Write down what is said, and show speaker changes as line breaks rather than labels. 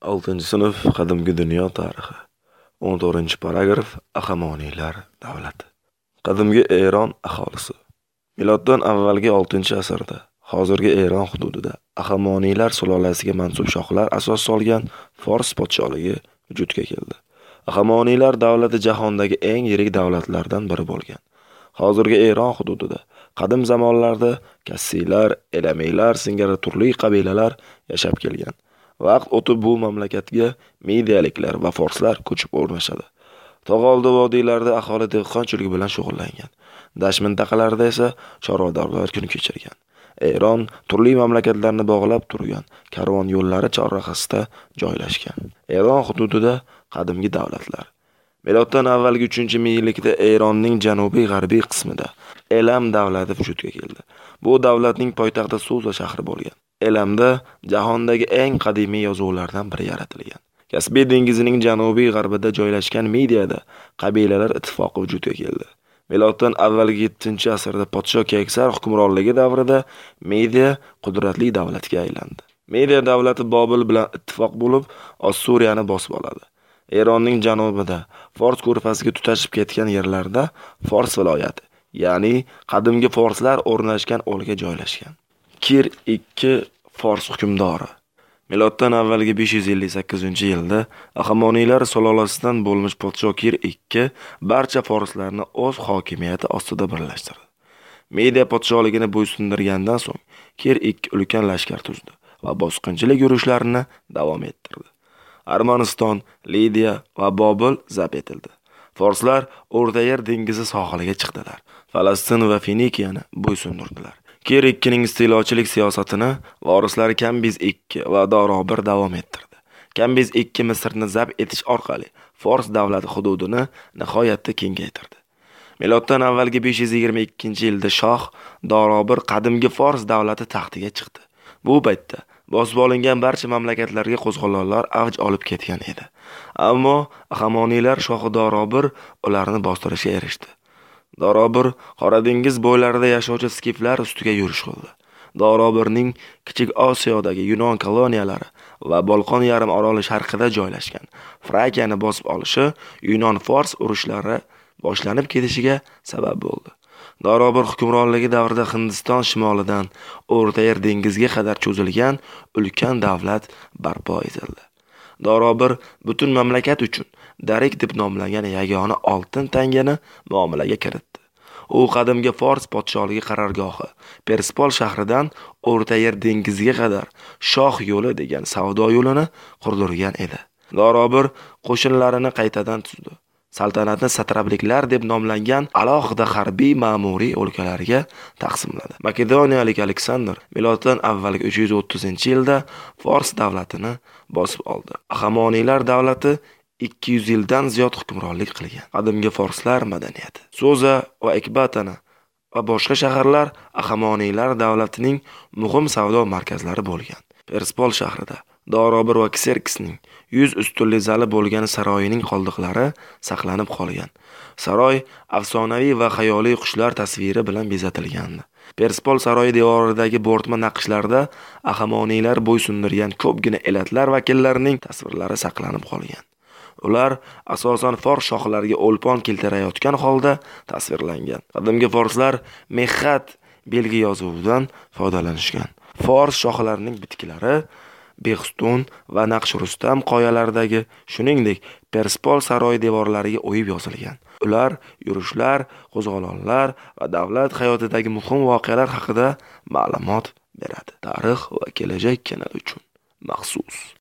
6 sinf Qadimgi dunyo tarixi. 14-paragraf Ahamoniylar davlati. Qadimgi Eron aholisi. Miloddan avvalgi 6-asrda hozirgi Eron hududida Ahamoniylar sulolasiga mansub shohlar asos solgan Fors podsholigi vujudga keldi. Ahamoniylar davlati jahondagi eng yirik davlatlardan biri bo'lgan. Hozirgi Eron hududida qadim zamonlarda Kassiylar, Elamiylar singari turli qabilalar yashab kelgan. Vaqt o'tib bu mamlakatga medialiklar va forslar ko'chib o'rnashadi. Tog'oldi vodiylarida aholi dehqonchilik bilan shug'ullangan. Dasht mintaqalarida esa chorvadorlar kun kechirgan. Eron turli mamlakatlarni bog'lab turgan karvon yo'llari chorrahasida joylashgan. Eron hududida qadimgi davlatlar. Miloddan avvalgi 3-minglikda Eronning janubiy-g'arbiy qismida Elam davlati vujudga keldi. Bu davlatning poytaxti Suza shahri bo'lgan. Elamda jahondagi eng qadimiy yozuvlardan biri yaratilgan. Kaspiy dengizining janubiy-g'arbida joylashgan Midiyada qabilalar ittifoqi vujudga keldi. Miloddan avvalgi 7-asrda podsho Keksar hukmronligi davrida Media qudratli davlatga aylandi. Media davlati Bobil bilan ittifoq bo'lib, Ossuriyani bosib oladi. Eronning janubida, Fors ko'rfaziga tutashib ketgan yerlarda Fors viloyati, ya'ni qadimgi forslar o'rnashgan o'lka joylashgan. Kir II Fors hukmdori. Miloddan avvalgi 558-yilda Ahamoniylar sulolasidan bo'lmish podsho Kir II barcha forslarni o'z hokimiyati ostida birlashtirdi. Media podsholigini bo'ysundirgandan so'ng Kir II ulkan lashkar tuzdi va bosqinchilik yurishlarini davom ettirdi. Armaniston, Lidiya va Bobil zabt etildi. Forslar O'rta Yer dengizi sohiliga chiqdilar. Falastin va Fenikiyani bo'ysundirdilar. Kir ikkining istilochilik siyosatini vorislari Kambiz ikki va Dorobir davom ettirdi. Kambiz ikki Misrni zabt etish orqali Fors davlati hududini nihoyatda kengaytirdi. Miloddan avvalgi 522-yilda shoh Dorobir qadimgi Fors davlati taxtiga chiqdi. Bu paytda bosib olingan barcha mamlakatlarga qo'zg'olonlar avj olib ketgan edi. Ammo Ahamoniylar shohi Dorobir ularni bostirishga erishdi. Dorobir Qora dengiz bo'ylarida yashovchi skiflar ustiga yurish qildi. Dorobirning Kichik Osiyodagi Yunon koloniyalari va Bolqon yarim oroli sharqida joylashgan Frakiyani bosib olishi Yunon-Fors urushlari boshlanib ketishiga sabab bo'ldi. Dorobir hukmronligi davrida Hindiston shimolidan O'rta Yer dengiziga qadar cho'zilgan ulkan davlat barpo etildi. Dorobir butun mamlakat uchun Darik deb nomlangan yagona oltin tangani muomalaga kiritdi. U qadimgi Fors podsholigi qarorgohi Perspol shahridan O'rta Yer dengiziga qadar shoh yo'li degan savdo yo'lini qurdirgan edi. Dorobir qo'shinlarini qaytadan tuzdi. Saltanatni satrabliklar deb nomlangan alohida harbiy ma'muriy o'lkalarga taqsimladi. Makedoniyalik Aleksandr miloddan avvalgi 330-yilda Fors davlatini bosib oldi. Ahamoniylar davlati 200 yildan ziyod hukmronlik qilgan. Qadimgi forslar madaniyati. So'za va Ekbatana va boshqa shaharlar Ahamoniylar davlatining muhim savdo markazlari bo'lgan. Perspol shahrida Dorobir va Kserksning 100 ustunli zali bo'lgan saroyining qoldiqlari saqlanib qolgan. Saroy afsonaviy va xayoliy qushlar tasviri bilan bezatilgandi. Perspol saroyi devoridagi bo'rtma naqshlarda Ahamoniylar bo'ysundirgan ko'pgina elatlar vakillarining tasvirlari saqlanib qolgan. Ular asosan fors shohlariga o'lpon keltirayotgan holda tasvirlangan. Qadimgi forslar mexat belgi yozuvidan foydalanishgan. Fors shohlarining bitklari Behstun va Naqshurustam qoyalaridagi, shuningdek, Perspol saroyi devorlariga o'yib yozilgan. Ular yurishlar, qo'zg'olonlar va davlat hayotidagi muhim voqealar haqida ma'lumot beradi. Tarix va kelajak kanali uchun maxsus.